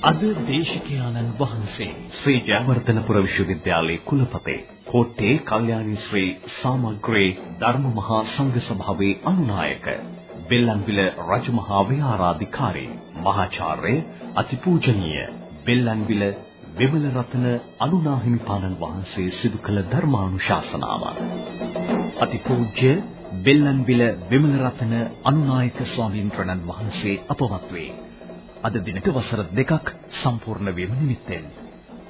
අද දේශකයාණන් වහන්සේ ශ්‍රී ජයවර්ධනපුර විශ්වවිද්‍යාලයේ කුලපති කෝට්ටේ කල්යාණී ශ්‍රී සාමග්‍රේ ධර්ම මහා සංඝ සභාවේ අනුනායක බෙල්ලන්විල රජමහා විහාරාධිකාරී මහාචාර්ය අතිපූජනීය බෙල්ලන්විල විමල රත්න අනුනාහිමිපාණන් වහන්සේ සිදු කළ ධර්මානුශාසනාව. අතිපූජ්‍ය බෙල්ලන්විල විමල රත්න අනුනායක ස්වාමීන් වහන්සේ අපවත් වේ. අද දිනට වසර දෙකක් සම්පූර්ණ වීම නිමිත්තෙන්.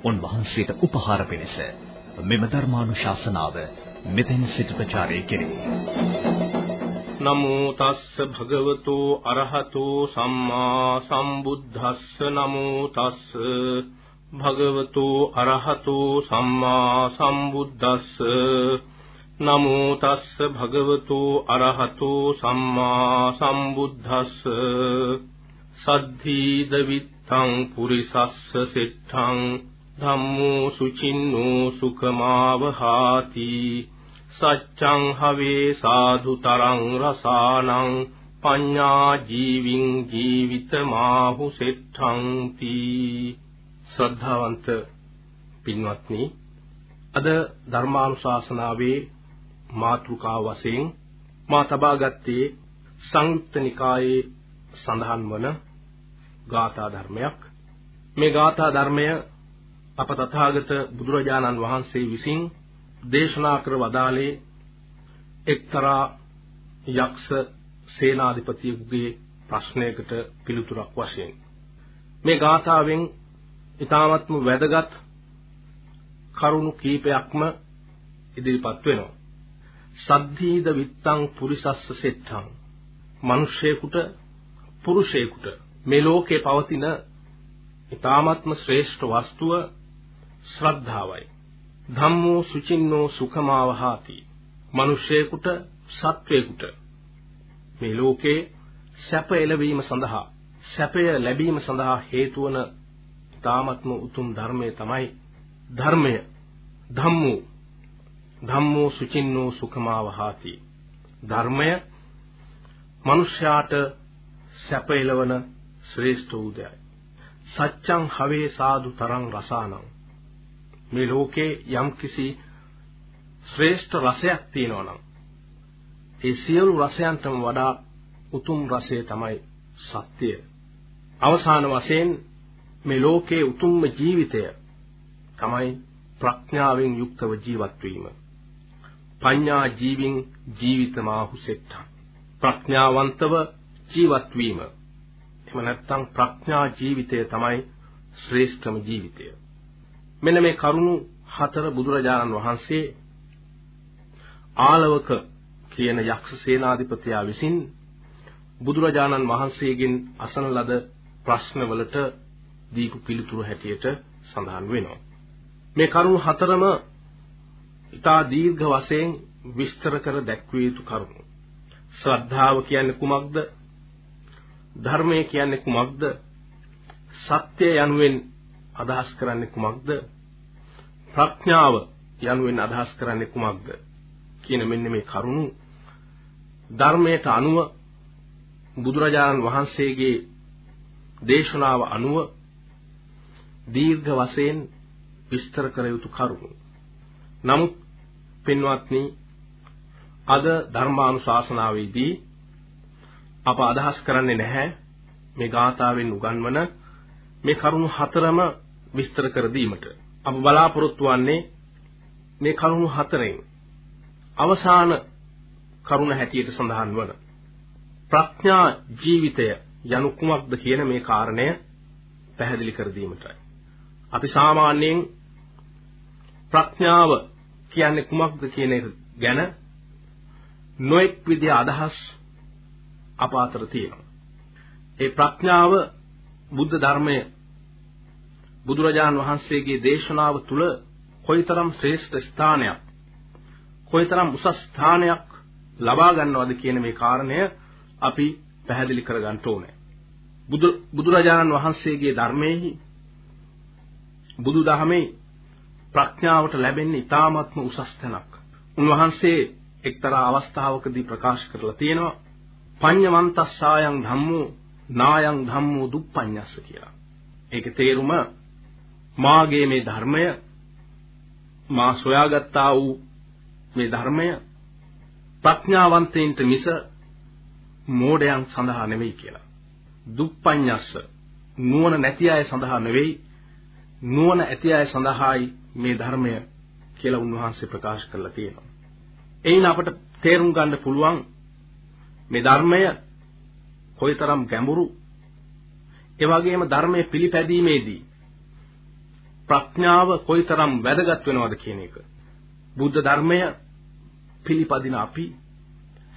උන්වහන්සේට උපහාර පිණිස මෙම ධර්මානුශාසනාව මෙතෙන් සිට ප්‍රචාරය කෙරේ. නමෝ තස්ස භගවතු අරහතෝ සම්මා සම්බුද්දස්ස. නමෝ තස්ස භගවතු අරහතෝ සම්මා සම්බුද්දස්ස. නමෝ තස්ස භගවතු අරහතෝ සම්මා සම්බුද්දස්ස. සද්ධීද විත්තං පුරිසස්ස සිට්ඨං ධම්මෝ සුචින්නෝ සුඛමාවහාති සච්ඡං හවේ සාධු තරං රසානං පඤ්ඤා ජීවින් ජීවිතමාහු සෙට්ඨං ශ්‍රද්ධාවන්ත පින්වත්නි අද ධර්මානුශාසනාවේ මාතෘකාව වශයෙන් මා තබා ගත්තේ සංයුක්ත නිකායේ සඳහන් වන ගාථා ධර්මයක්. මේ ගාථා ධර්මය අප තථාගත බුදුරජාණන් වහන්සේ විසින් දේශනා කර වදාළේ එක්තරා යක්ෂ සේනාධිපතියෙකුගේ ප්‍රශ්නයකට පිළිතුරක් වශයෙන්. මේ ගාථාවෙන් ඊ타මත්ම වැදගත් කරුණු කීපයක්ම ඉදිරිපත් වෙනවා. සද්ධීද විත්තං පුරිසස්ස සෙට්ඨං මිනිසෙකුට පුරුෂයෙකුට මේ ලෝකේ පවතින ඊ타මත්ම ශ්‍රේෂ්ඨ වස්තුව ශ්‍රද්ධාවයි. ධම්මෝ සුචින්නෝ සුඛමාවහාති. මිනිසෙකුට සත්වයෙකුට මේ ලෝකේ සැප එළවීම සඳහා සැපය ලැබීම සඳහා හේතු වන ඊ타මත්ම උතුම් ධර්මය තමයි ධර්මය ධම්මෝ ධම්මෝ සුචින්නෝ සුඛමාවහාති ධර්මය මනුෂ්‍යයාට සැප එළවන ශ්‍රේෂ්ඨ උදයයි සච්ඡං හවේ සාදු තරං රසානං මේ ලෝකේ යම්කිසි ශ්‍රේෂ්ඨ රසයක් තියෙනවා නම් ඒ සියලු රසයන්ටම වඩා උතුම් රසය තමයි සත්‍යය. අවසාන වශයෙන් මේ ලෝකයේ උතුම්ම ජීවිතය තමයි ප්‍රඥාවෙන් යුක්තව ජීවත් වීම. පඤ්ඤා ජීවින් ජීවිතමාහු සෙට්ඨා. ප්‍රඥාවන්තව ජීවත් වීම. එහෙම නැත්නම් ප්‍රඥා ජීවිතය තමයි ශ්‍රේෂ්ඨම ජීවිතය. මෙන්න මේ කරුණු හතර බුදුරජාණන් වහන්සේ ආලවක කියන යක්ෂ සේනාධිපතියා විසින් බුදුරජාණන් වහන්සේගෙන් අසන ලද ප්‍රශ්නවලට දීපු පිළිතුරු හැටියට සඳහන් වෙනවා. මේ කරුණු හතරම ඉතා දීර්ඝ වශයෙන් විස්තර කර දැක්විය යුතු කරුණු. ශ්‍රද්ධාව කියන්නේ කුමක්ද? ධර්මය කියන්නේ කුමක්ද? සත්‍ය යනුවෙන් අදහස් කරන්නේ කුමක්ද? ප්‍රඥාව යනුවෙන් අදහස් කරන්නේ කුමක්ද? කියන මෙන්න මේ කරුණු ධර්මයට අනුව බුදුරජාණන් වහන්සේගේ දේශනාව අනුව දීර්ඝ වශයෙන් විස්තර කර යුතු කරුණු. නමුත් පින්වත්නි අද ධර්මානුශාසනාවේදී අප අදහස් කරන්නේ නැහැ මේ ගාථාවෙන් උගන්වන මේ කරුණු හතරම විස්තර කර දීමට. අප බලාපොරොත්තු වන්නේ මේ කරුණු හතරෙන් අවසාන කරුණ හැටියට සඳහන් වන ප්‍රඥා ජීවිතය යනු කුමක්ද කියන මේ කාරණය පැහැදිලි කර දීමටයි. අපි සාමාන්‍යයෙන් ප්‍රඥාව කියන්නේ කුමක්ද කියන එක ගැන නොඑක් විදිහ අදහස් අප අතර තියෙනවා. ඒ ප්‍රඥාව බුද්ධ ධර්මය බුදුරජාන් වහන්සේගේ දේශනාව තුළ කොයිතරම් ශ්‍රේෂ්ඨ ස්ථානයක් කොයිතරම් උසස් ස්ථානයක් ලබා ගන්නවද කියන මේ කාරණය අපි පැහැදිලි කරගන්න ඕනේ. බුදු බුදුරජාණන් වහන්සේගේ ධර්මයේහි බුදු දහමේ ප්‍රඥාවට ලැබෙන්නේ ඊ타ත්ම උසස් තැනක්. උන්වහන්සේ එක්තරා අවස්ථාවකදී ප්‍රකාශ කරලා තියෙනවා පඤ්ඤමන්තස්සායන් ධම්මෝ නායන් ධම්මෝ දුප්පඤ්ඤස්ස කියලා. ඒකේ තේරුම මාගේ මේ ධර්මය මා සොයාගත්තා වූ මේ ධර්මය ප්‍රඥාවන්තයින්ට මිස මෝඩයන් සඳහා නෙවෙයි කියලා. දුප්පඤ්ඤස්ස නුවණ නැති අය සඳහා නෙවෙයි නුවණ ඇති අය සඳහායි මේ ධර්මය කියලා උන්වහන්සේ ප්‍රකාශ කරලා තියෙනවා. එයින් අපට තේරුම් ගන්න පුළුවන් මේ ධර්මය කොයිතරම් ගැඹුරු ඒ වගේම ධර්මයේ පිළිපැදීමේදී ප්‍රඥාව කොයිතරම් වැදගත් වෙනවද කියන එක. බුද්ධ ධර්මය පිළිපදින අපි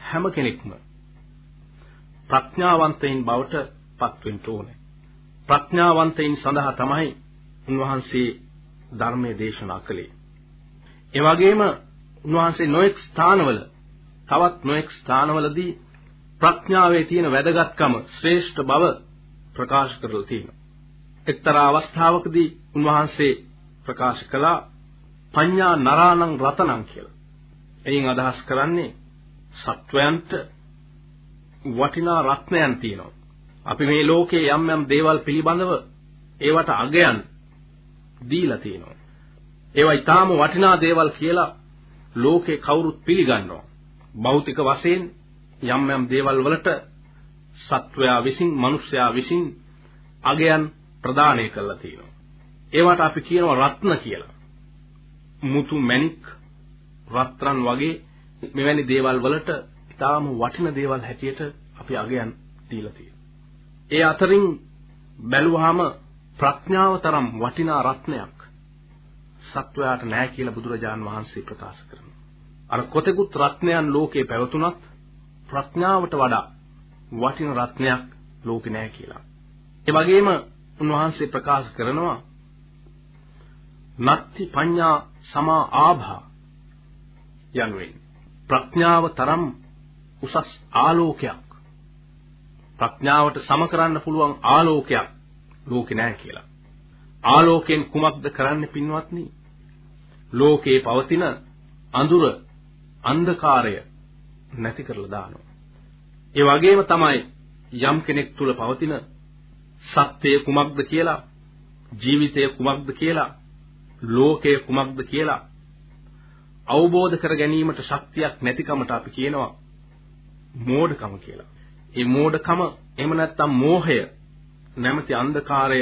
හැම කෙනෙක්ම ප්‍රඥාවන්තයින් බවට පත් වෙන්න ඕනේ. ප්‍රඥාවන්තයින් සඳහා තමයි උන්වහන්සේ ධර්මයේ දේශනා කළේ. ඒ වගේම උන්වහන්සේ නොඑක් ස්ථානවල තවත් නොඑක් ස්ථානවලදී ප්‍රඥාවේ තියෙන වැදගත්කම ශ්‍රේෂ්ඨ බව ප්‍රකාශ කරලා තියෙනවා. එක්තරා අවස්ථාවකදී උන්වහන්සේ ප්‍රකාශ කළා පඤ්ඤා නරාණං රතනං කියලා. එයින් අදහස් කරන්නේ සත්වයන්ට වටිනා රත්නයන් තියෙනවා. අපි මේ ලෝකේ යම් යම් දේවල් පිළිබඳව ඒවට අගයන් දීලා තියෙනවා. ඒවා ඊටාම වටිනා දේවල් කියලා ලෝකේ කවුරුත් පිළිගන්නවා. භෞතික වශයෙන් යම් යම් දේවල් වලට සත්වයා විසින් මිනිස්යා විසින් අගයන් ප්‍රදානය කරලා තියෙනවා. ඒවට අපි කියනවා රත්න කියලා. මුතු මැණික් රත්රන් වගේ මෙවැනි දේවල් වලට ඊටාම වටින දේවල් හැටියට අපි අගයන් දීලා තියෙනවා. ඒ අතරින් බැලුවාම ප්‍රඥාව තරම් වටිනා රත්නයක් සත්වයාට නැහැ කියලා බුදුරජාන් වහන්සේ ප්‍රකාශ කරනවා. අර කොතෙකුත් රත්නයන් ලෝකේ පැවතුනත් ප්‍රඥාවට වඩා වටින රත්නයක් ලෝකේ නැහැ කියලා. ඒ වගේම උන්වහන්සේ ප්‍රකාශ කරනවා නත්ති පඤ්ඤා සමා ආභා යනුවෙන් ප්‍රඥාව තරම් උසස් ආලෝකයක් ප්‍රඥාවට සම කරන්න පුළුවන් ආලෝකයක් ලෝකේ නැහැ කියලා. ආලෝකයෙන් කුමක්ද කරන්න පින්වත්නි? ලෝකේ පවතින අඳුර අන්ධකාරය නැති කරලා දානවා. ඒ වගේම තමයි යම් කෙනෙක් තුල පවතින සත්‍යය කුමක්ද කියලා ජීවිතය කුමක්ද කියලා ලෝකය කුමක්ද කියලා අවබෝධ කර ගැනීමට ශක්තියක් නැතිකමට අපි කියනවා මෝඩකම කියලා. ඒ මෝඩකම එහෙම නැත්නම් මෝහය නැමැති අන්ධකාරය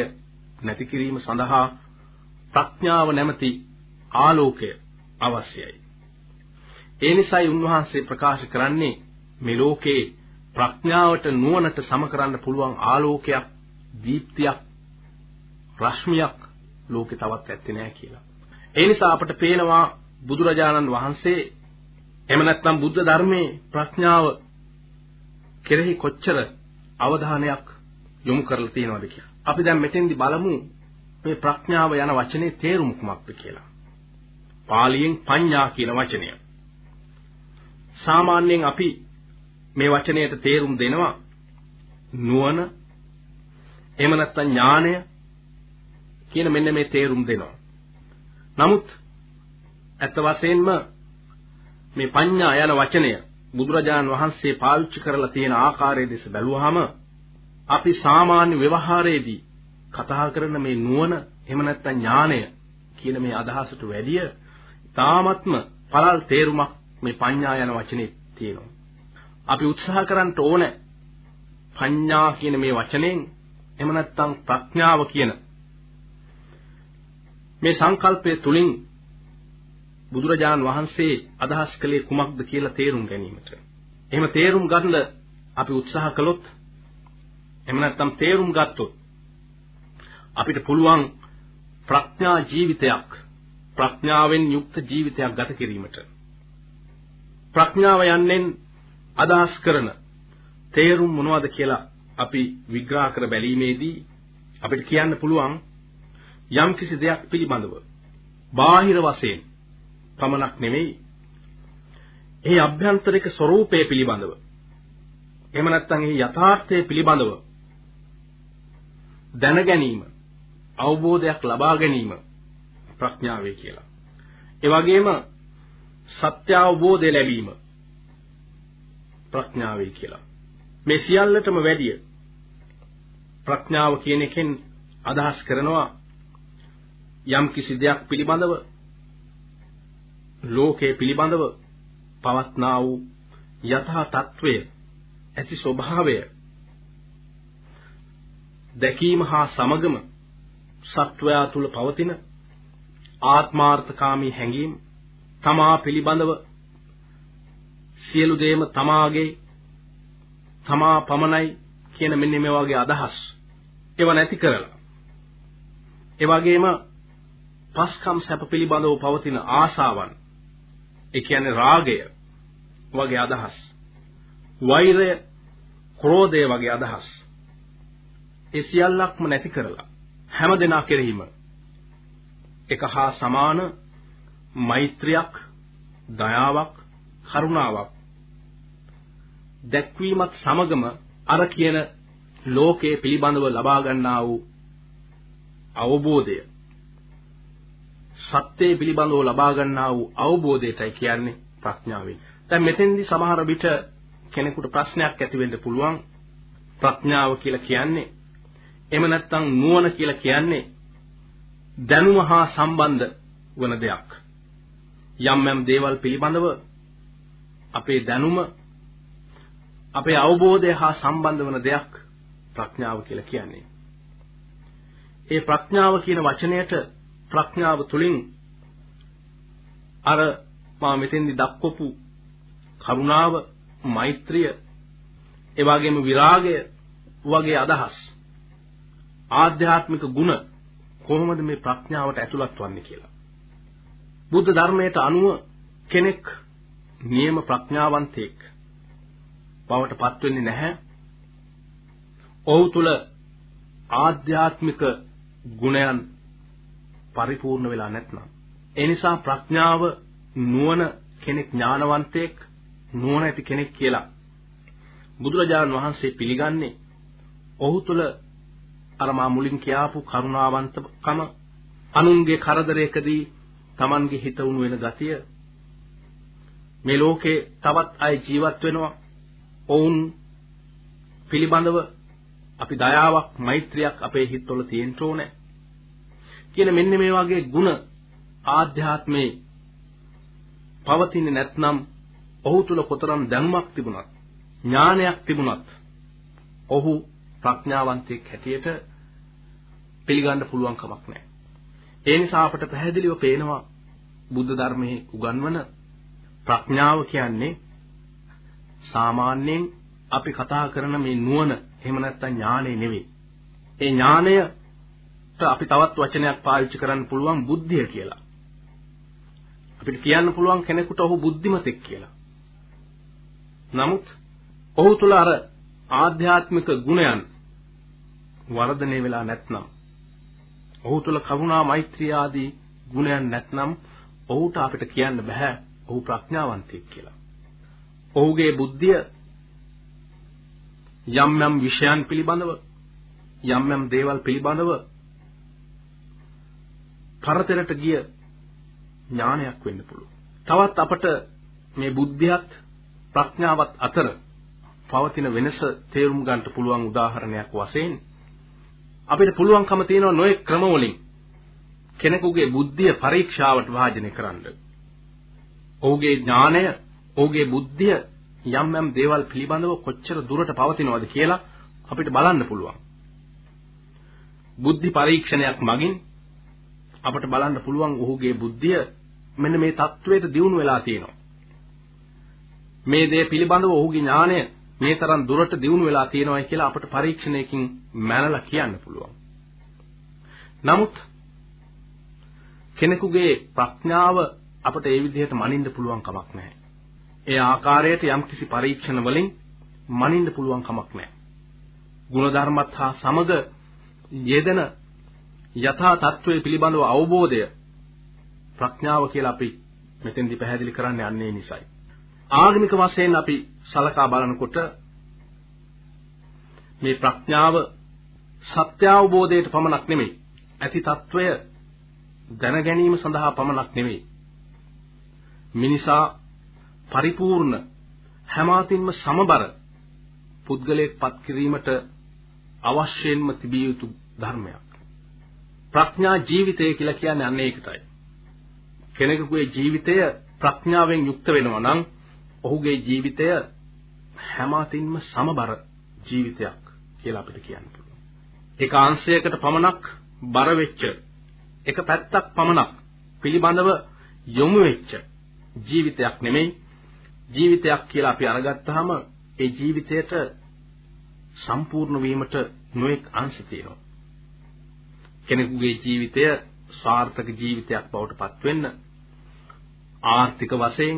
නැති කිරීම සඳහා ප්‍රඥාව නැමැති ආලෝකය අවශ්‍යයි. ඒ නිසායි උන්වහන්සේ ප්‍රකාශ කරන්නේ මේ ලෝකේ ප්‍රඥාවට නුවණට සම කරන්න පුළුවන් ආලෝකයක්, දීප්තියක්, රශ්මියක් ලෝකේ තවත් ඇත්තේ නැහැ කියලා. ඒ නිසා අපට පේනවා බුදුරජාණන් වහන්සේ එහෙම නැත්නම් බුද්ධ ධර්මයේ ප්‍රඥාව කෙරෙහි කොච්චර අවධානයක් යොමු කරලා තියෙනවද කියලා. අපි දැන් මෙතෙන්දි බලමු මේ ප්‍රඥාව යන වචනේ තේරුම කුමක්ද කියලා. පාලියෙන් පඤ්ඤා කියන වචනය. සාමාන්‍යයෙන් අපි මේ වචනයට තේරුම් දෙනවා නුවණ එහෙම නැත්නම් ඥානය කියන මෙන්න මේ තේරුම් දෙනවා. නමුත් ඇත්ත වශයෙන්ම මේ පඤ්ඤා යන වචනය බුදුරජාණන් වහන්සේ පාවිච්චි කරලා තියෙන ආකාරය දෙස බැලුවාම අපි සාමාන්‍ය ව්‍යවහාරයේදී කතා කරන මේ නුවණ එහෙම නැත්නම් ඥානය කියන මේ අදහසට වැඩිය තාමත්ම පළල් තේරුමක් මේ පඤ්ඤා යන වචනේ තියෙනවා. අපි උත්සාහ කරන්න ඕනේ පඤ්ඤා කියන මේ වචනයෙන් එහෙම නැත්නම් ප්‍රඥාව කියන මේ සංකල්පය තුලින් බුදුරජාන් වහන්සේ අදහස් කළේ කුමක්ද කියලා තේරුම් ගැනීමට. එහෙම තේරුම් ගන්න අපි උත්සාහ කළොත් එහෙම නැත්නම් තේරුම් ගත්තොත් අපිට පුළුවන් ප්‍රඥා ජීවිතයක් ප්‍රඥාවෙන් යුක්ත ජීවිතයක් ගත කිරීමට. ප්‍රඥාව යන්නෙන් අදහස් කරන තේරුම් මොනවද කියලා අපි විග්‍රහ කර බැලීමේදී අපිට කියන්න පුළුවන් යම්කිසි දෙයක් පිළිබඳව බාහිර වශයෙන් පමණක් නෙමෙයි ඒ අභ්‍යන්තරික ස්වરૂපය පිළිබඳව එහෙම නැත්නම් ඒ යථාර්ථය පිළිබඳව දැන ගැනීම අවබෝධයක් ලබා ගැනීම ප්‍රඥාවේ කියලා. ඒ වගේම සත්‍ය අවබෝධය ලැබීම ප්‍රඥාවේ කියලා. මේ සියල්ලටම වැඩිය ප්‍රඥාව කියන එකෙන් අදහස් කරනවා යම් කිසි දෙයක් පිළිබඳව ලෝකයේ පිළිබඳව පවත්නා වූ යථා තත්වය ඇති ස්වභාවය දැකීම හා සමගම සත්වයා තුල පවතින ආත්මාර්ථකාමී හැඟීම් තමා පිළිබඳව. සියලු දේම තමාගේ තමා පමණයි කියන මෙන්න මේ වගේ අදහස් ඒව නැති කරලා. ඒ වගේම පස්කම් සැප පිළිබඳව පවතින ආසාවන් ඒ කියන්නේ රාගය වගේ අදහස් වෛරය ක්‍රෝධය වගේ අදහස් ඒ සියල්ලක්ම නැති කරලා හැම දෙනා කෙරෙහිම එක හා සමාන මෛත්‍රියක් දයාවක් කරුණාවක් දැක්වීමත් සමගම අර කියන ලෝකයේ පිළිබඳව ලබා ගන්නා වූ අවබෝධය සත්‍යය පිළිබඳව ලබා ගන්නා වූ අවබෝධයටයි කියන්නේ ප්‍රඥාවෙන්. දැන් මෙතෙන්දී සමහර විට කෙනෙකුට ප්‍රශ්නයක් ඇති වෙන්න පුළුවන් ප්‍රඥාව කියලා කියන්නේ එහෙම නැත්නම් නුවණ කියලා කියන්නේ දැනුම හා සම්බන්ධ වන දෙයක්. යම් යම් දේවල් පිළිබඳව අපේ දැනුම අපේ අවබෝධය හා සම්බන්ධ වන දෙයක් ප්‍රඥාව කියලා කියන්නේ. ඒ ප්‍රඥාව කියන වචනයට ප්‍රඥාව තුලින් අර මා මෙතෙන්දි දක්වපු කරුණාව, මෛත්‍රිය, ඒ වගේම විරාගය වගේ අදහස් ආධ්‍යාත්මික ගුණ කොහොමද මේ ප්‍රඥාවට ඇතුළත් වන්නේ කියලා. බුද්ධ ධර්මයට අනුව කෙනෙක් නියම ප්‍රඥාවන්තයෙක් බවට පත් වෙන්නේ නැහැ. ඔහු තුල ආධ්‍යාත්මික ගුණයන් පරිපූර්ණ වෙලා නැත්නම් ඒ නිසා ප්‍රඥාව නුවණ කෙනෙක් ඥානවන්තයෙක් නුවණ ඇති කෙනෙක් කියලා බුදුරජාණන් වහන්සේ පිළිගන්නේ ඔහු තුල අර මා මුලින් කියාපු කරුණාවන්තකම අනුන්ගේ කරදරයකදී Tamanගේ හිත උණු වෙන ගතිය. මේ ලෝකේ තවත් අය ජීවත් වෙනවා. ඔවුන් පිළිබඳව අපි දයාවක් මෛත්‍රියක් අපේ හිතවල තියෙන්න ඕනේ. කියන මෙන්න මේ වගේ ಗುಣ ආධ්‍යාත්මේ පවතින්නේ නැත්නම් ඔහු තුල කොතරම් දැනුමක් තිබුණත් ඥානයක් තිබුණත් ඔහු ප්‍රඥාවන්තයෙක් හැටියට පිළිගන්න පුළුවන් කමක් නැහැ. ඒ නිසා අපට පැහැදිලිව පේනවා බුද්ධ ධර්මයේ උගන්වන ප්‍රඥාව කියන්නේ සාමාන්‍යයෙන් අපි කතා කරන මේ නුවණ එහෙම නැත්නම් ඥානෙ නෙවෙයි. ඒ ඥානයට අපි තවත් වචනයක් පාවිච්චි කරන්න පුළුවන් බුද්ධිය කියලා. අපිට කියන්න පුළුවන් කෙනෙකුට ඔහු බුද්ධිමතෙක් කියලා. නමුත් ඔහු තුල අර ආධ්‍යාත්මික ගුණයන් වර්ධනය වෙලා නැත්නම් ඔහු තුල කරුණා මෛත්‍රිය ආදී ගුණයන් නැත්නම් ඔහුට අපිට කියන්න බෑ ඔහු ප්‍රඥාවන්තයෙක් කියලා. ඔහුගේ බුද්ධිය යම් යම් විෂයන් පිළිබඳව යම් යම් දේවල් පිළිබඳව පරතරට ගිය ඥානයක් වෙන්න පුළුවන්. තවත් අපට මේ බුද්ධියත් ප්‍රඥාවත් අතර පවතින වෙනස තේරුම් ගන්නට පුළුවන් උදාහරණයක් වශයෙන් අපිට පුළුවන්කම තියෙනවා නොයෙක් ක්‍රම වලින් කෙනෙකුගේ බුද්ධිය පරීක්ෂාවට භාජනය කරන්න. ඔහුගේ ඥාණය, ඔහුගේ බුද්ධිය යම් යම් දේවල් පිළිබඳව කොච්චර දුරට පවතිනවද කියලා අපිට බලන්න පුළුවන්. බුද්ධි පරීක්ෂණයක් මගින් අපට බලන්න පුළුවන් ඔහුගේ බුද්ධිය මෙන්න මේ தത്വයට දියුණු වෙලා තියෙනවා. මේ දේ පිළිබඳව ඔහුගේ ඥාණය මේ තරම් දුරට දියුණු වෙලා තියෙනවායි කියලා අපට පරීක්ෂණයකින් මැනලා කියන්න පුළුවන්. නමුත් කෙනෙකුගේ ප්‍රඥාව අපට ඒ විදිහට මනින්න පුළුවන් කමක් නැහැ. ඒ ආකාරයට යම්කිසි පරීක්ෂණ වලින් මනින්න පුළුවන් කමක් නැහැ. ගුණධර්මත් හා සමග යෙදෙන යථා තත්වයේ පිළිබඳව අවබෝධය ප්‍රඥාව කියලා අපි මෙතෙන්දි පැහැදිලි කරන්න යන්නේ නිසයි. ආගමික වශයෙන් අපි සලකා බලනකොට මේ ප්‍රඥාව සත්‍ය අවබෝධයට පමණක් නෙමෙයි ඇති తত্ত্বය දැන ගැනීම සඳහා පමණක් නෙමෙයි මිනිසා පරිපූර්ණ හැමාතින්ම සමබර පුද්ගලයෙක් පත් කිරීමට අවශ්‍යයෙන්ම තිබිය යුතු ධර්මයක් ප්‍රඥා ජීවිතය කියලා කියන්නේ අන්න ඒකටයි. කෙනෙකුගේ ජීවිතය ප්‍රඥාවෙන් යුක්ත වෙනවා නම් ඔහුගේ ජීවිතය හැම අතින්ම සමබර ජීවිතයක් කියලා අපිට කියන්න පුළුවන්. ඒක අංශයකට පමණක් බර වෙච්ච එක පැත්තක් පමණක් පිළිබඳව යොමු වෙච්ච ජීවිතයක් නෙමෙයි ජීවිතයක් කියලා අපි අරගත්තාම ඒ ජීවිතයට සම්පූර්ණ වීමට නොඑක් අංශ තියෙනවා. කෙනෙකුගේ ජීවිතය සාර්ථක ජීවිතයක් බවට පත් වෙන්න ආර්ථික වශයෙන්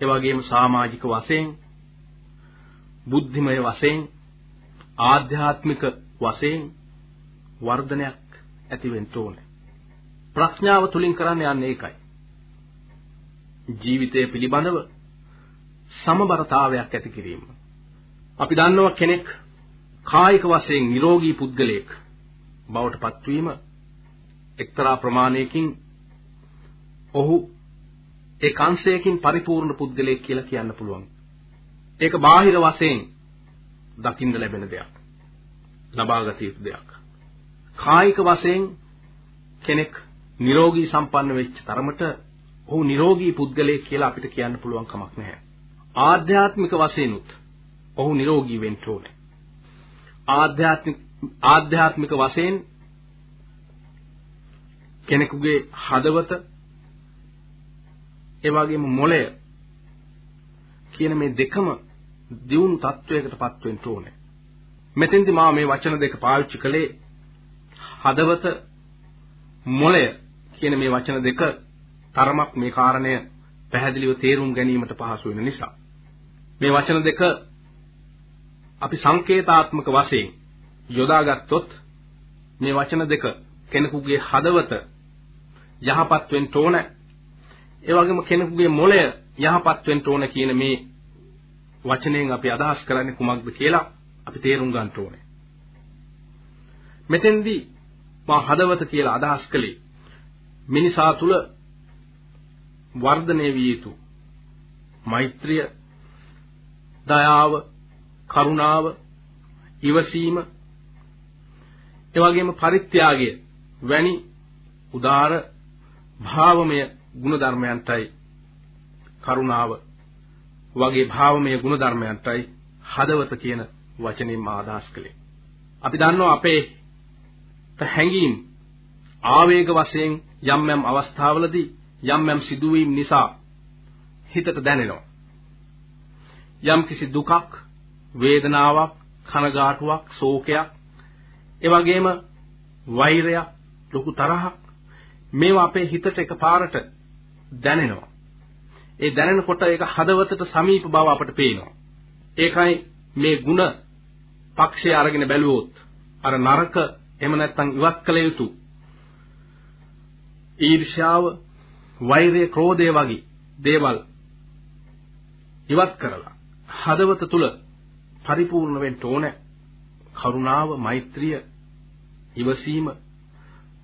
ඒ වගේම සමාජික වශයෙන් බුද්ධිමය වශයෙන් ආධ්‍යාත්මික වශයෙන් වර්ධනයක් ඇති වෙන්න ඕනේ. ප්‍රඥාව තුලින් කරන්න යන්නේ ඒකයි. ජීවිතය පිළිබඳව සමබරතාවයක් ඇති කිරීම. අපි දන්නවා කෙනෙක් කායික වශයෙන් නිරෝගී පුද්ගලයෙක් බවට පත්වීම එක්තරා ප්‍රමාණයකින් ඔහු ඒ කාංශයකින් පරිපූර්ණ පුද්ගලයෙක් කියලා කියන්න පුළුවන්. ඒක බාහිර වශයෙන් දකින්න ලැබෙන දෙයක්. ලබාගත යුතු දෙයක්. කායික වශයෙන් කෙනෙක් නිරෝගී සම්පන්න වෙච්ච තරමට ඔහු නිරෝගී පුද්ගලයෙක් කියලා අපිට කියන්න පුළුවන් කමක් නැහැ. ආධ්‍යාත්මික වශයෙන් උත් ඔහු නිරෝගී වෙන්න ඕනේ. ආධ්‍යාත්මික ආධ්‍යාත්මික වශයෙන් කෙනෙකුගේ හදවත ඒ වගේම මොළය කියන මේ දෙකම දියුණු තත්වයකටපත් වෙන්න ඕනේ. මෙතෙන්දි මා මේ වචන දෙක පාවිච්චි කළේ හදවත මොළය කියන මේ වචන දෙක තරමක් මේ කාරණය පැහැදිලිව තේරුම් ගැනීමට පහසු වෙන නිසා. මේ වචන දෙක අපි සංකේතාත්මක වශයෙන් යොදාගත්තොත් මේ වචන දෙක කෙනෙකුගේ හදවත යහපත් වෙන්න ඕන. ඒ වගේම කෙනෙකුගේ මොළය යහපත් වෙන්න ඕන කියන මේ වචනයෙන් අපි අදහස් කරන්නේ කුමක්ද කියලා අපි තේරුම් ගන්න ඕනේ. මෙතෙන්දී මා හදවත කියලා අදහස් කළේ මිනිසා තුල වර්ධනය විය යුතු මෛත්‍රිය දයාව කරුණාව ඉවසීම එවැගේම පරිත්‍යාගය වැනි උදාර භාවමය ගුණධර්මයන්ටයි කරුණාව වගේ භාවමය ගුණධර්මයන්ටයි හදවත කියන වචනයෙන් ආදාස් කළේ. අපි දන්නවා අපේ හැඟීම් ආවේග වශයෙන් යම් යම් අවස්ථාවලදී යම් යම් සිදුවීම් නිසා හිතට දැනෙනවා. යම් කිසි දුකක්, වේදනාවක්, කනගාටුවක්, ශෝකයක්, ඒ වගේම වෛරයක්, ලොකු තරහක් මේවා අපේ හිතට එකපාරට දැනෙනවා. ඒ දැනෙනකොට ඒක හදවතට සමීප බව අපට පේනවා. ඒකයි මේ ಗುಣ පක්ෂය අරගෙන බැලුවොත් අර නරක එහෙම නැත්නම් ඉවත් කළ යුතු ඊර්ෂ්‍යාව, වෛරය, ක්‍රෝධය වගේ දේවල් ඉවත් කරලා හදවත තුල පරිපූර්ණ වෙන්න ඕනේ කරුණාව, මෛත්‍රිය, ඉවසීම,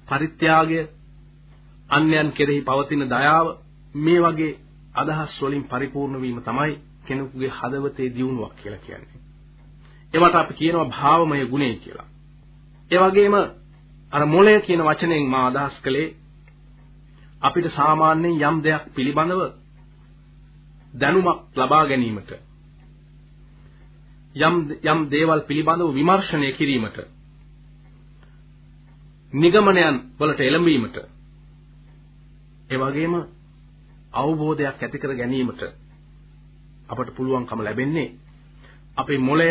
පරිත්‍යාගය, අන්යන් කෙරෙහි පවතින දයාව මේ වගේ අදහස් වලින් පරිපූර්ණ වීම තමයි කෙනෙකුගේ හදවතේ දියුණුවක් කියලා කියන්නේ. ඒවට අපි කියනවා භාවමය ගුණය කියලා. ඒ වගේම අර මොළය කියන වචනයෙන් මා අදහස් කළේ අපිට සාමාන්‍යයෙන් යම් දෙයක් පිළිබඳව දැනුමක් ලබා ගැනීමට යම් යම් දේවල් පිළිබඳව විමර්ශනය කිරීමට නිගමනයන් වලට එළඹීමට ඒ වගේම අවබෝධයක් ඇති කර ගැනීමට අපට පුළුවන්කම ලැබෙන්නේ අපේ මොළය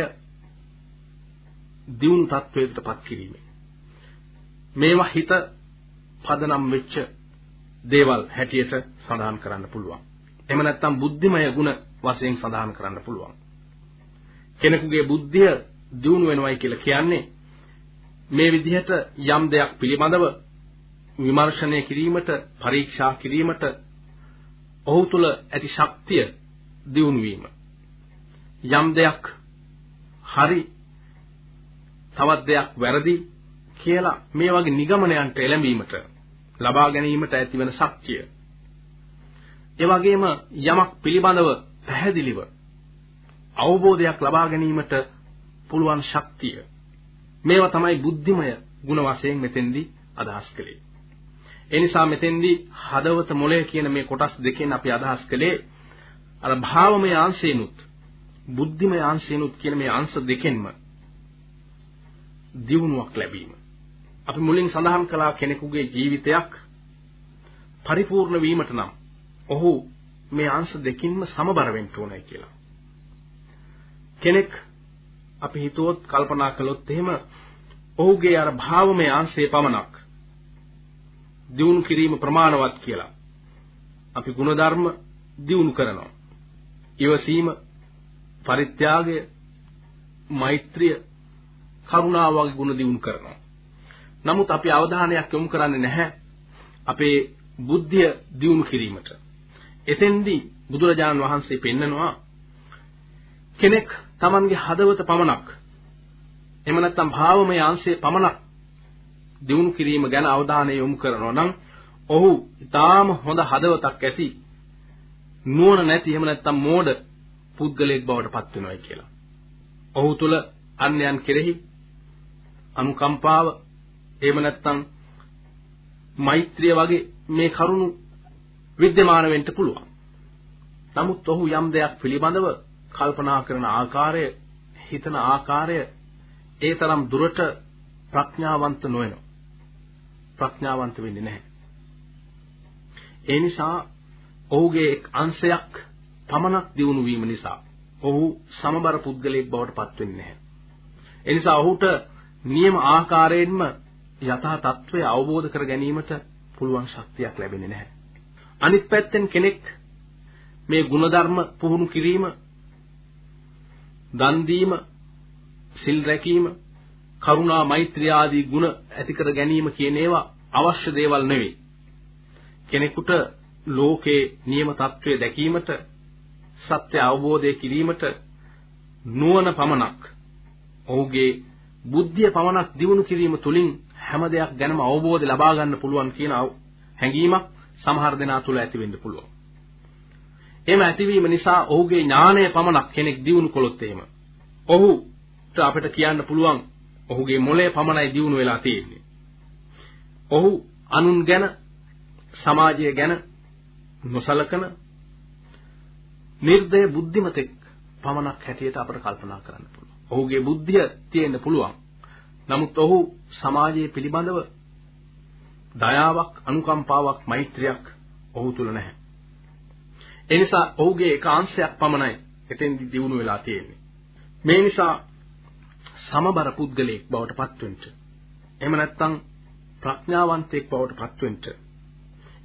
දියුණු තත්වයකට පත් කිරීමෙන්. මේවා හිත පදනම් වෙච්ච දේවල් හැටියට සඳහන් කරන්න පුළුවන්. එහෙම නැත්නම් බුද්ධිමය ගුණ වශයෙන් සඳහන් කරන්න පුළුවන්. කෙනෙකුගේ බුද්ධිය දියුණු වෙනවයි කියලා කියන්නේ මේ විදිහට යම් දෙයක් පිළිබඳව විමර්ශනය කිරීමට, පරීක්ෂා කිරීමට ඔහු තුල ඇති ශක්තිය දියුණු වීම. යම් දෙයක් හරි තවත් දෙයක් වැරදි කියලා මේ වගේ නිගමනයන්ට එළඹීමට ලබා ගැනීමට ඇතිවන ශක්තිය. ඒ වගේම යමක් පිළිබඳව පැහැදිලිව අවබෝධයක් ලබා ගැනීමට පුළුවන් ශක්තිය. මේවා තමයි බුද්ධිමය ගුණ වශයෙන් මෙතෙන්දී අදහස් කළේ. ඒ නිසා මෙතෙන්දී හදවත මොළය කියන මේ කොටස් දෙකෙන් අපි අදහස් කළේ අර භාවමය අංශේනුත් බුද්ධිමය අංශේනුත් කියන මේ අංශ දෙකෙන්ම දියුණුවක් ලැබීම. අපි මුලින් සඳහන් කළා කෙනෙකුගේ ජීවිතයක් පරිපූර්ණ වීමට නම් ඔහු මේ අංශ දෙකින්ම සමබර වෙන්න ඕනේ කියලා. කෙනෙක් අපි හිතුවොත් කල්පනා කළොත් එහෙම ඔහුගේ අර භාවමය අංශයේ පමණක් දියුණු කිරීම ප්‍රමාණවත් කියලා. අපි ಗುಣධර්ම දියුණු කරනවා. ඉවසීම, පරිත්‍යාගය, මෛත්‍රිය, කරුණාව වගේ ගුණ දියුණු කරනවා. නමුත් අපි අවධානයක් යොමු කරන්නේ නැහැ අපේ බුද්ධිය දියුණු කිරීමට. එතෙන්දී බුදුරජාණන් වහන්සේ පෙන්නනවා කෙනෙක් Tamanගේ හදවත පමණක් එහෙම නැත්නම් භාවමය අංශයේ පමණක් දියුණු කිරීම ගැන අවධානය යොමු කරනවා නම් ඔහු ඊටාම හොඳ හදවතක් ඇති නුවණ නැති එහෙම නැත්නම් මෝඩ පුද්ගලයෙක් බවට පත් වෙනවා කියලා. ඔහු තුල අන්‍යයන් කෙරෙහි අනුකම්පාව එහෙම නැත්නම් මෛත්‍රිය වගේ මේ කරුණු විද්‍යමාන වෙන්න පුළුවන්. නමුත් ඔහු යම් දෙයක් පිළිබඳව කල්පනා කරන ආකාරය, හිතන ආකාරය ඒ තරම් දුරට ප්‍රඥාවන්ත නොවනවා. ප්‍රඥාවන්ත වෙන්නේ නැහැ. ඒ නිසා ඔහුගේ එක් අංශයක් පමණක් දියුණු වීම නිසා ඔහු සමබර පුද්ගලයෙක් බවට පත් වෙන්නේ නැහැ. ඒ නිසා ඔහුට නියම ආකාරයෙන්ම යථා තත්ත්වය අවබෝධ කර ගැනීමට පුළුවන් ශක්තියක් ලැබෙන්නේ නැහැ. අනිත් පැත්තෙන් කෙනෙක් මේ ಗುಣධර්ම පුහුණු කිරීම දන් දීම සිල් රැකීම කරුණා මෛත්‍රිය ආදී ගුණ ඇති කර ගැනීම කියන ඒවා අවශ්‍ය දේවල් නෙවෙයි. කෙනෙකුට ලෝකේ නියම తත්වයේ දැකීමට සත්‍ය අවබෝධය කිරීමට නුවණ පමණක් ඔහුගේ බුද්ධිය පමණක් දිනු කිරීම තුලින් හැම දෙයක් ගැනම අවබෝධය ලබා ගන්න පුළුවන් කියන හැඟීමක් සමහර දෙනා තුළ ඇති වෙන්න පුළුවන්. එහෙම ඇතිවීම නිසා ඔහුගේ ඥානය පමණක් කෙනෙක් දියුණු කළොත් එහෙම ඔහුට අපිට කියන්න පුළුවන් ඔහුගේ මොළය පමණයි දියුණු වෙලා තියෙන්නේ. ඔහු අනුන් ගැන සමාජය ගැන නොසලකන නිර්දය බුද්ධිමතෙක් පමණක් හැටියට අපට කල්පනා කරන්න පුළුවන්. ඔහුගේ බුද්ධිය තියෙන්න පුළුවන්. නමුත් ඔහු සමාජයේ පිළිබඳව දයාවක්, අනුකම්පාවක්, මෛත්‍රියක් ඔහු තුල නැහැ. ඒ නිසා ඔහුගේ ඒකාංශයක් පමණයි එතෙන්දි දිනු වෙලා තියෙන්නේ. මේ නිසා සමබර පුද්ගලයෙක් බවට පත්වෙන්න. එහෙම නැත්නම් ප්‍රඥාවන්තයෙක් බවට පත්වෙන්න.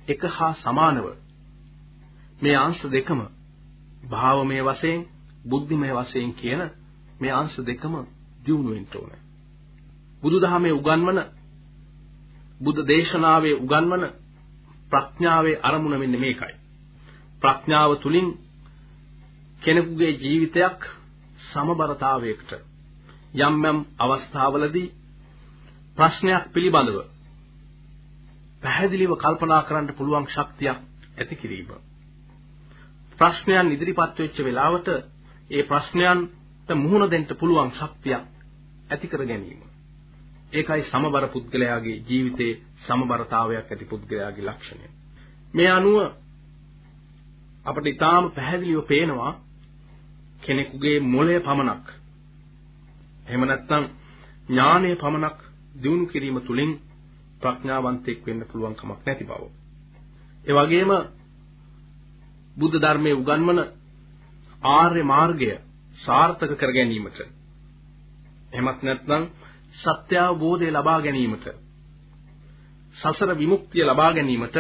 එක හා සමානව මේ අංශ දෙකම භාවමය වශයෙන් බුද්ධිමය වශයෙන් කියන මේ අංශ දෙකම දියුණු වෙන්න ඕනේ. බුදුදහමේ උගන්වන බුද්ධ දේශනාවේ උගන්වන ප්‍රඥාවේ අරමුණ මෙන්න මේකයි. ප්‍රඥාව තුලින් කෙනෙකුගේ ජීවිතයක් සමබරතාවයකට යම් යම් අවස්ථාවලදී ප්‍රශ්නයක් පිළිබඳව පැහැදිලිව කල්පනා කරන්න පුළුවන් ශක්තියක් ඇති කිරීම. ප්‍රශ්නයන් ඉදිරිපත් වෙච්ච වෙලාවට ඒ ප්‍රශ්නයන්ට මුහුණ දෙන්න පුළුවන් ශක්තියක් ඇති කර ගැනීම. ඒකයි සමබර පුද්ගලයාගේ ජීවිතයේ සමබරතාවයක් ඇති පුද්ගලයාගේ ලක්ෂණය. මේ අනුව අපිට ඊටාම පැහැදිලිව පේනවා කෙනෙකුගේ මොළය පමණක් එහෙම නැත්නම් ඥානය පමණක් දිනු කිරීම තුළින් ප්‍රඥාවන්තයෙක් වෙන්න පුළුවන් කමක් නැති බව. ඒ වගේම බුද්ධ ධර්මයේ උගන්වන ආර්ය මාර්ගය සාර්ථක කර ගැනීමට එහෙමත් නැත්නම් සත්‍ය අවබෝධය ලබා ගැනීමට සසර විමුක්තිය ලබා ගැනීමට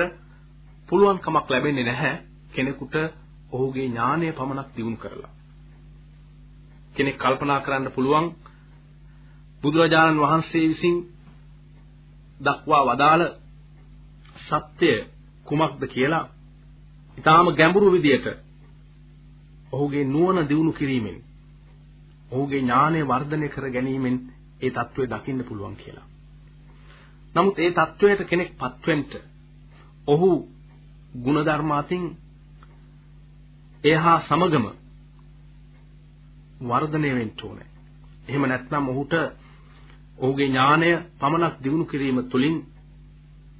පුළුවන් කමක් ලැබෙන්නේ නැහැ කෙනෙකුට ඔහුගේ ඥානය පමණක් දියුණු කරලා. කෙනෙක් කල්පනා කරන්න පුළුවන් බුදුරජාණන් වහන්සේ විසින් දක්වා වදාළ සත්‍ය කුමක්ද කියලා ඊටාම ගැඹුරු විදියට ඔහුගේ නුවණ දියුණු කිරීමෙන් ඔහුගේ ඥානය වර්ධනය කර ගැනීමෙන් ඒ తත්වය දකින්න පුළුවන් කියලා. නමුත් ඒ తත්වයට කෙනෙක්පත් වෙන්න ඔහු ಗುಣධර්ම අතින් එහා සමගම වර්ධනය වෙන්න ඕනේ. එහෙම නැත්නම් ඔහුට ඔහුගේ ඥානය පමණක් දිනු කිරීම තුළින්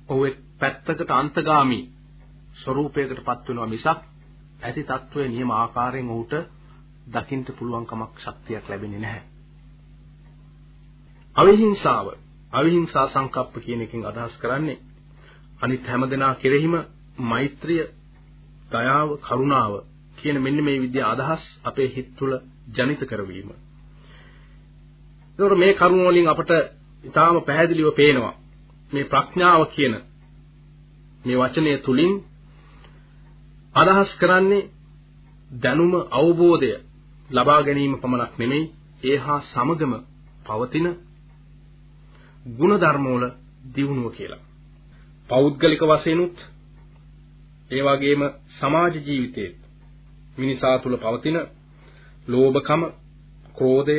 ඔහු එක් පැත්තකට අන්තගාමි ස්වરૂපයකටපත් වෙනවා මිසක් ඇති తත්වයේ නියම ආකාරයෙන් ඔහුට දකින්න පුළුවන් කමක් ශක්තියක් ලැබෙන්නේ නැහැ. අවිහිංසාව අවිහිංසා සංකප්ප කියන එකෙන් අදහස් කරන්නේ අනිත් හැමදෙනා කෙරෙහිම මෛත්‍රිය, දයාව, කරුණාව කියන මෙන්න මේ විදිහ අදහස් අපේ හිත තුළ ජනිත කරවීම. ඒතකොට මේ කරුණ වලින් අපට ඊටාම පැහැදිලිව පේනවා මේ ප්‍රඥාව කියන මේ වචනය තුලින් අදහස් කරන්නේ දැනුම අවබෝධය ලබා ගැනීම පමණක් නෙමෙයි ඒහා සමගම පවතින ගුණ ධර්මවල දියුණුව කියලා. පෞද්ගලික වශයෙන්ුත් ඒ වගේම සමාජ ජීවිතයේ මිනිසා තුළ පවතින ලෝභකම, ක්‍රෝධය,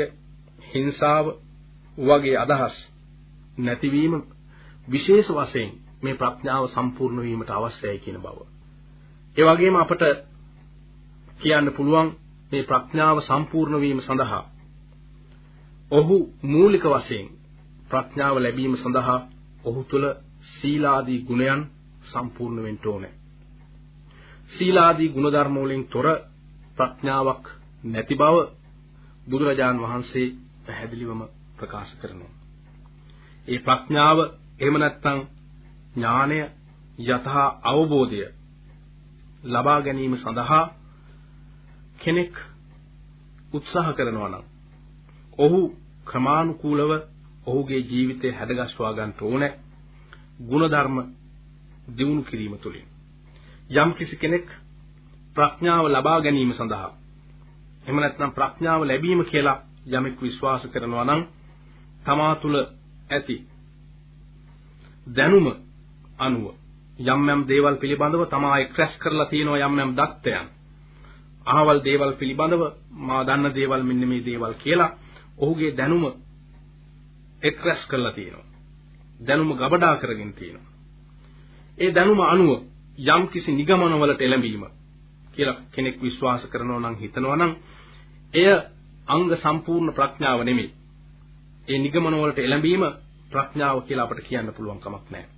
හිංසාව වගේ අදහස් නැතිවීම විශේෂ වශයෙන් මේ ප්‍රඥාව සම්පූර්ණ වීමට අවශ්‍යයි කියන බව. ඒ වගේම අපට කියන්න පුළුවන් මේ ප්‍රඥාව සම්පූර්ණ වීම සඳහා ඔහු මූලික වශයෙන් ප්‍රඥාව ලැබීම සඳහා ඔහු තුළ සීලාදී ගුණයන් සම්පූර්ණ වෙන්න ඕනේ. සීලාදී ගුණධර්ම වලින් තොර ප්‍රඥාවක් නැති බව බුදුරජාන් වහන්සේ පැහැදිලිවම ප්‍රකාශ කරනවා. ඒ ප්‍රඥාව එහෙම නැත්නම් ඥානය යථා අවබෝධය ලබා ගැනීම සඳහා කෙනෙක් උත්සාහ කරනවා නම් ඔහු ක්‍රමානුකූලව ඔහුගේ ජීවිතය හැදගස්වා ගන්න ඕනේ ಗುಣධර්ම දියුණු කිරීම තුළින් යම් කිසි කෙනෙක් ප්‍රඥාව ලබා ගැනීම සඳහා එහෙම නැත්නම් ප්‍රඥාව ලැබීම කියලා යමෙක් විශ්වාස කරනවා නම් තමා තුළ ඇති දැනුම අනුව යම් යම් දේවල් පිළිබඳව තමා එක්ස්ප්‍රෙස් කරලා තියෙනවා යම් යම් දත්තයන්. අහවල් දේවල් පිළිබඳව මා දන්න දේවල් මෙන්න මේ දේවල් කියලා ඔහුගේ දැනුම එක්ස්ප්‍රෙස් කරලා තියෙනවා. දැනුම ගබඩා කරගෙන තියෙනවා. ඒ දැනුම අනුව යම් කිසි නිගමනවලට එළඹීම කියලා කෙනෙක් විශ්වාස කරනවා නම් හිතනවා නම් එය අංග සම්පූර්ණ ප්‍රඥාව නෙමෙයි. ඒ නිගමනවලට එළඹීම ප්‍රඥාව කියලා අපට කියන්න පුළුවන් කමක් නැහැ.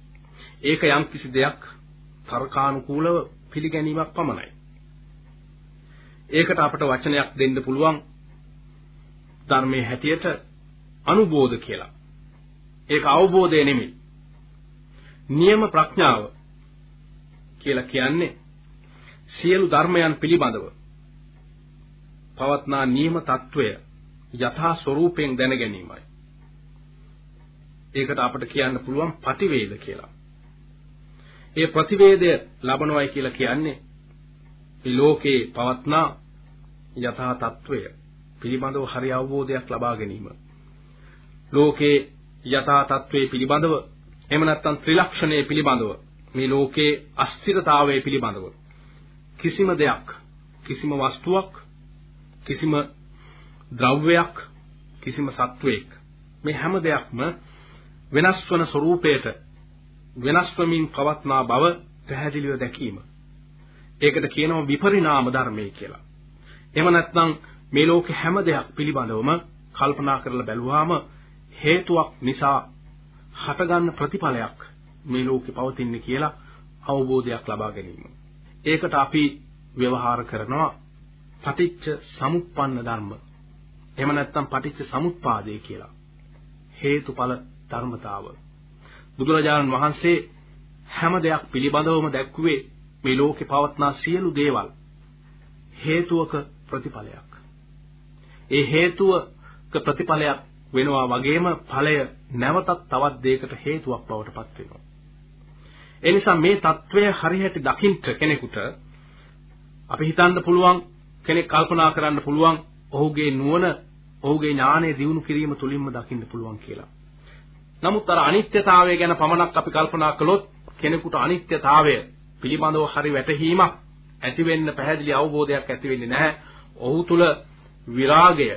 ඒක යම් කිසි දෙයක් තර්කානුකූලව පිළිගැනීමක් පමණයි. ඒකට අපට වචනයක් දෙන්න පුළුවන් ධර්මයේ හැටියට අනුබෝධ කියලා. ඒක අවබෝධය නෙමෙයි. නියම ප්‍රඥාව කියලා කියන්නේ සියලු ධර්මයන් පිළිබඳව පවත්නා නියම తত্ত্বය යථා ස්වરૂපයෙන් දැන ගැනීමයි. ඒකට අපිට කියන්න පුළුවන් ප්‍රතිවේද කියලා. ඒ ප්‍රතිවේදය ලබනවායි කියලා කියන්නේ මේ ලෝකේ පවත්නා යථා తত্ত্বය පිළිබඳව හරි අවබෝධයක් ලබා ගැනීම. ලෝකේ යථා තත්වයේ පිළිබඳව එහෙම නැත්නම් ත්‍රිලක්ෂණයේ පිළිබඳව මේ ලෝකේ අස්තිරතාවයේ පිළිබඳව කිසිම දෙයක් කිසිම වස්තුවක් කිසිම ද්‍රව්‍යයක් කිසිම සත්වයක් මේ හැම දෙයක්ම වෙනස් වන ස්වરૂපයට වෙනස් වෙමින් පවත්නා බව පැහැදිලිව දැකීම. ඒකට කියනවා විපරිණාම ධර්මය කියලා. එහෙම නැත්නම් මේ ලෝකේ හැම දෙයක් පිළිබඳවම කල්පනා කරලා බැලුවාම හේතුවක් නිසා හටගන්න ප්‍රතිඵලයක් මේ ලෝකේ පවතින්නේ කියලා අවබෝධයක් ලබා ගැනීම. ඒකට අපි ව්‍යවහාර කරනවා පටිච්ච සමුප්පන්න ධර්ම. එහෙම නැත්නම් පටිච්ච සමුප්පාදේ කියලා. හේතුඵල ධර්මතාව. බුදුරජාණන් වහන්සේ හැම දෙයක් පිළිබඳවම දැක්ුවේ මේ ලෝකේ පවත්නා සියලු දේවල් හේතුවක ප්‍රතිඵලයක්. ඒ හේතුවක ප්‍රතිඵලයක් වෙනවා වගේම ඵලය නැවතත් තවත් දෙයකට හේතුවක් බවට පත් වෙනවා. ඒ නිසා මේ తත්වය හරියට දකින්න කෙනෙකුට අපි හිතන්න පුළුවන් කෙනෙක් කල්පනා කරන්න පුළුවන් ඔහුගේ නුවණ ඔහුගේ ඥානය දියුණු කිරීම තුලින්ම දකින්න පුළුවන් කියලා. නමුත් අර අනිත්‍යතාවය ගැන පමණක් අපි කල්පනා කළොත් කෙනෙකුට අනිත්‍යතාවය පිළිබඳව හරි වැටහීමක් ඇති වෙන්න පැහැදිලි අවබෝධයක් ඇති වෙන්නේ නැහැ. ඔහු තුල විරාගය,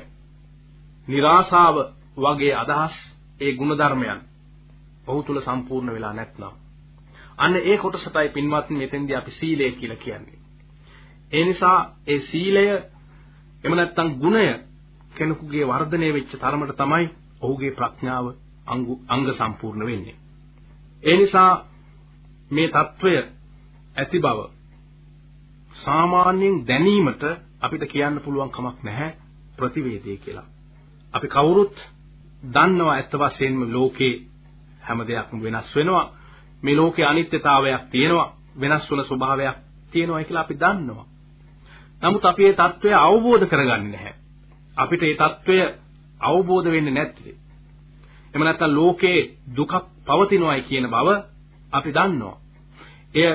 નિરાශාව වගේ අදහස් ඒ ಗುಣධර්මයන් ඔහු තුල සම්පූර්ණ වෙලා නැත්නම් අන්න ඒ කොටසටයි පින්වත්නි මෙතෙන්දී අපි සීලය කියලා කියන්නේ. ඒ නිසා ඒ සීලය එහෙම නැත්නම් ගුණය කෙනෙකුගේ වර්ධනය වෙච්ච තරමට තමයි ඔහුගේ ප්‍රඥාව අංග සම්පූර්ණ වෙන්නේ. ඒ නිසා මේ తত্ত্বය ඇති බව සාමාන්‍යයෙන් දැනීමට අපිට කියන්න පුළුවන් කමක් නැහැ ප්‍රතිවේදය කියලා. අපි කවුරුත් දන්නවා ඇත්ත වශයෙන්ම ලෝකේ හැම දෙයක්ම වෙනස් වෙනවා. මේ ලෝකේ අනිත්‍යතාවයක් තියෙනවා. වෙනස් වන ස්වභාවයක් තියෙනවා කියලා අපි දන්නවා. නමුත් අපි මේ தত্ত্বය අවබෝධ කරගන්නේ නැහැ. අපිට මේ தত্ত্বය අවබෝධ වෙන්නේ නැත්තේ. එහෙම නැත්නම් ලෝකේ දුකක් පවතිනවායි කියන බව අපි දන්නවා. එය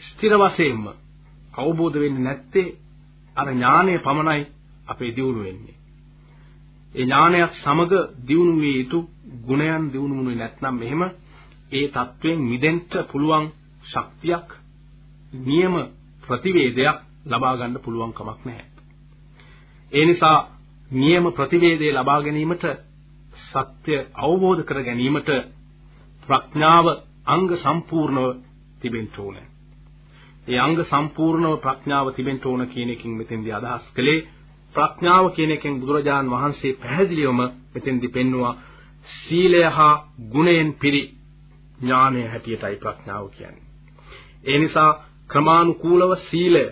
ස්ථිර වශයෙන්ම අවබෝධ වෙන්නේ නැත්තේ අර ඥානය පමණයි අපේ දියුණු වෙන්නේ. ඒ ඥානයක් සමග දියුණු විය යුතු ගුණයන් දියුණුුනේ නැත්නම් මෙහෙම ඒ தත්වයෙන් මිදෙන්න පුළුවන් ශක්තියක් නියම ප්‍රතිවේදයක් ලබා ගන්න පුළුවන් කමක් නැහැ. ඒ නිසා නියම ප්‍රතිවේදය ලබා ගැනීමට සත්‍ය අවබෝධ කර ගැනීමට ප්‍රඥාව අංග සම්පූර්ණව තිබෙන්න ඕනේ. ඒ අංග සම්පූර්ණව ප්‍රඥාව තිබෙන්න ඕන කියන එකකින් මෙතෙන්දී අදහස් කළේ ප්‍රඥාව කියන එකෙන් බුදුරජාන් වහන්සේ පැහැදිලිවම මෙතෙන්දී පෙන්නවා සීලය හා ගුණයෙන් පිරි ඥානය හැටියටයි ප්‍රඥාව කියන්නේ. ඒ නිසා ක්‍රමානුකූලව සීලය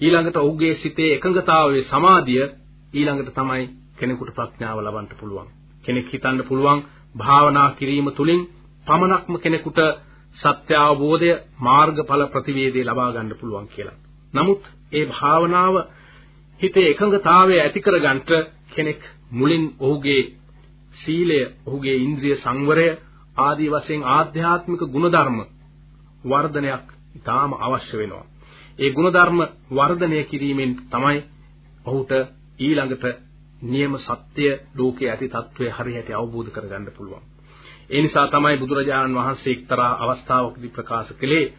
ඊළඟට ඔහුගේ සිතේ එකඟතාවයේ සමාධිය ඊළඟට තමයි කෙනෙකුට ප්‍රඥාව ලබන්න පුළුවන්. කෙනෙක් හිතන්න පුළුවන් භාවනා කිරීම තුළින් පමණක්ම කෙනෙකුට සත්‍ය අවබෝධය මාර්ගඵල ප්‍රතිවේදේ ලබා ගන්න පුළුවන් කියලා. නමුත් ඒ භාවනාව හිතේ එකඟතාවය ඇති කරගන්නට කෙනෙක් මුලින් ඔහුගේ සීලය, ඔහුගේ ඉන්ද්‍රිය සංවරය ආදී වශයෙන් ආධ්‍යාත්මික ගුණධර්ම වර්ධනයක් ඉතාම අවශ්‍ය වෙනවා. ඒ ගුණධර්ම වර්ධනය කිරීමෙන් තමයි ඔහුට ඊළඟට නියම සත්‍ය ලෝකයේ ඇති తත්වය හරියට අවබෝධ කරගන්න පුළුවන්. ඒ නිසා තමයි බුදුරජාණන් වහන්සේ එක්තරා අවස්ථාවකදී ප්‍රකාශ කළේ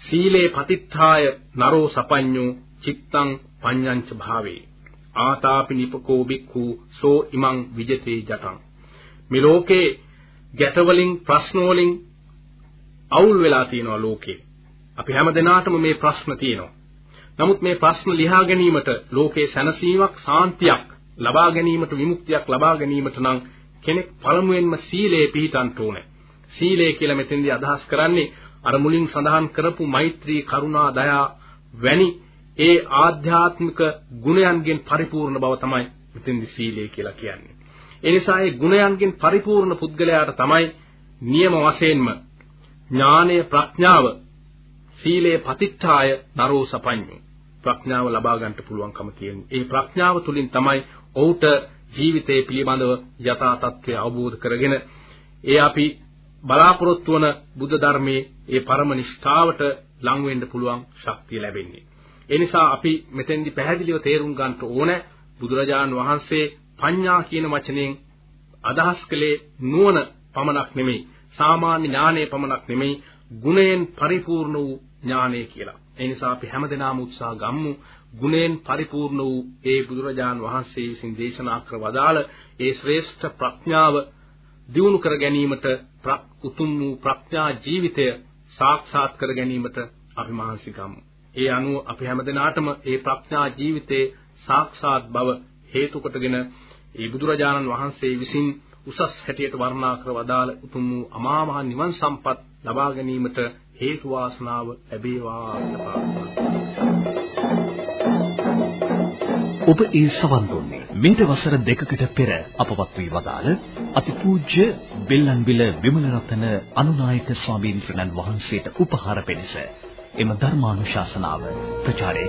සීලේ පතිත්ථාය නරෝ සපඤ්ඤෝ චිත්තං පඤ්ඤංච භාවේ. ආතාපි නිපකෝ බික්ඛු සෝ ඉමං විජතේ ජටං මේ ලෝකේ ගැට වලින් ප්‍රශ්න වලින් අවුල් වෙලා තියෙනවා ලෝකේ. අපි හැම දිනාටම මේ ප්‍රශ්න තියෙනවා. නමුත් මේ ප්‍රශ්න ලියා ගැනීමට ලෝකේ සැනසීමක් සාන්තියක් ලබා ගැනීමට විමුක්තියක් ලබා ගැනීමට නම් කෙනෙක් පළමුවෙන්ම සීලයේ පිහිටන්ට ඕනේ. සීලය කියලා මෙතෙන්දී අදහස් කරන්නේ අර මුලින් සඳහන් කරපු මෛත්‍රී කරුණා දයා වැනි ඒ ආධ්‍යාත්මික ගුණයන්ගෙන් පරිපූර්ණ බව තමයි මෙතෙන්දී සීලය කියලා කියන්නේ. ඒ නිසා ඒ ගුණයන්ගෙන් පරිපූර්ණ පුද්ගලයාට තමයි නියම වශයෙන්ම ඥානය ප්‍රඥාව සීලේ පතිත්ථාය නරෝ සපඤ්ඤු ප්‍රඥාව ලබා ගන්නට පුළුවන්කම තියෙන්නේ. ඒ ප්‍රඥාව තුලින් තමයි ඔහුට ජීවිතය පිළිබඳව යථා තත්ත්වය අවබෝධ කරගෙන ඒ අපි බලාපොරොත්තු වන බුද්ධ ධර්මයේ ඒ පරම නිෂ්ඨාවට ලං වෙන්න පුළුවන් ශක්තිය ලැබෙන්නේ. ඒ නිසා අපි මෙතෙන්දි පැහැදිලිව තේරුම් ගන්න ඕන බුදුරජාන් වහන්සේ පඤ්ඤා කියන වචනයෙන් අදහස් කළේ නුවණ පමණක් නෙමෙයි සාමාන්‍ය ඥානය පමණක් නෙමෙයි ගුණයෙන් පරිපූර්ණ වූ ඥානය කියලා. ඒ නිසා අපි හැමදෙනාම උත්සාහ ගම්මු ගුණයෙන් පරිපූර්ණ වූ ඒ බුදුරජාන් වහන්සේ විසින් දේශනා කර වදාළ ඒ ශ්‍රේෂ්ඨ ප්‍රඥාව දියුණු කර ගැනීමට උතුම් වූ ප්‍රඥා ජීවිතය සාක්ෂාත් කර ගැනීමට අපි මහන්සි ගමු. ඒ අනුව අපි හැමදෙනාටම ඒ ප්‍රඥා ජීවිතේ සාක්ෂාත් බව හේතු කොටගෙන ඒ බුදුරජාණන් වහන්සේ විසින් උසස් හැටියට වර්ණනා කර වදාළ උතුම් වූ අමා මහ නිවන් සම්පත් ලබා ගැනීමට හේතු වාසනාව ලැබේවා ඔබ ඒ සවන් දුන්නේ මේට වසර දෙකකට පෙර අපවත් වී වදාළ අතිපූජ්‍ය බෙල්ලන්විල විමලරතන අනුනායක ස්වාමීන් වහන්සේට උපහාර පිණිස එම ධර්මානුශාසනාව ප්‍රචාරය